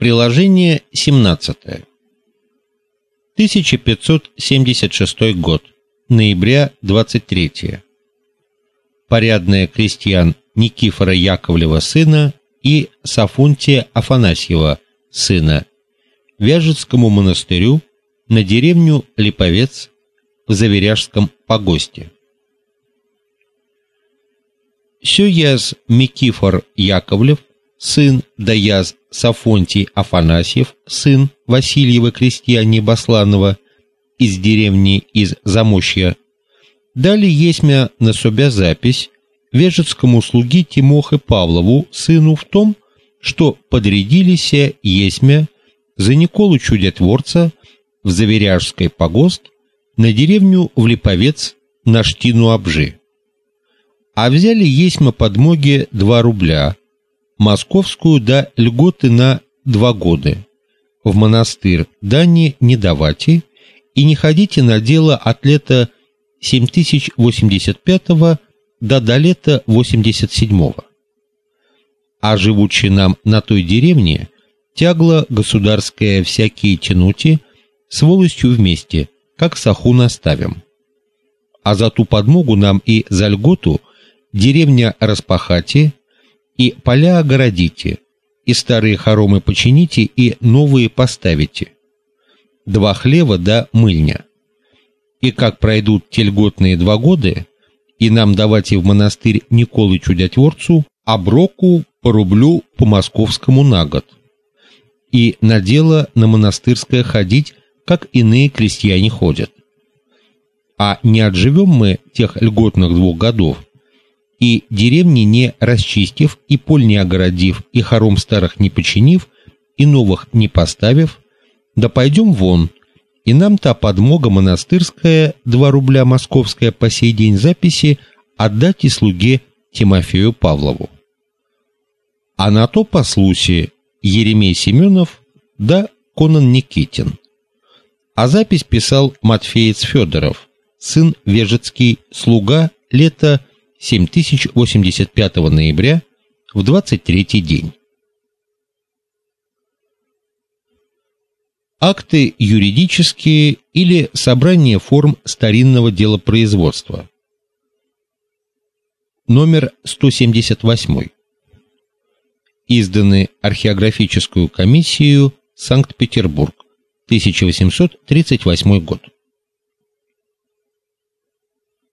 Приложение 17. 1576 год. Ноября 23. Порядная крестьян Никифора Яковлева сына и Сафунтия Афанасьева сына Вяжецкому монастырю на деревню Липовец в Заверяжском погосте. Сёяз Микифор Яковлев, сын Даяз Сафонтий Афанасьев, сын Васильева крестьяне Басланова из деревни из Замощья, дали есмя на себя запись вежецкому слуги Тимохе Павлову, сыну в том, что подрядилися есмя за Николу Чудотворца в Заверяжской погост на деревню в Липовец на Штину Обжи. А взяли есмя подмоги 2 рубля, московскую до льготы на 2 года. В монастырь дани не давайте и не ходите на дело от лета 7085 до до лета 87 А живучи нам на той деревне, тягло государское всякие тянути с волостью вместе, как саху наставим. А за ту подмогу нам и за льготу деревня распахати и поля огородите, и старые хоромы почините и новые поставите. Два хлева да мыльня. И как пройдут те льготные два года, и нам давать и в монастырь Николы Чудотворцу оброку по рублю по московскому на год. И на дело на монастырское ходить, как иные крестьяне ходят. А не отживем мы тех льготных двух годов, и деревни не расчистив, и поль не огородив, и хором старых не починив, и новых не поставив, да пойдем вон, и нам та подмога монастырская, 2 рубля московская по сей день записи, отдать и слуге Тимофею Павлову. А на то послуси Еремей Семенов да Конан Никитин. А запись писал Матфеец Федоров, сын Вежецкий, слуга, лето 7085 ноября в 23 день. акты юридические или собрание форм старинного делопроизводства. Номер 178. Изданы археографическую комиссию Санкт-Петербург, 1838 год.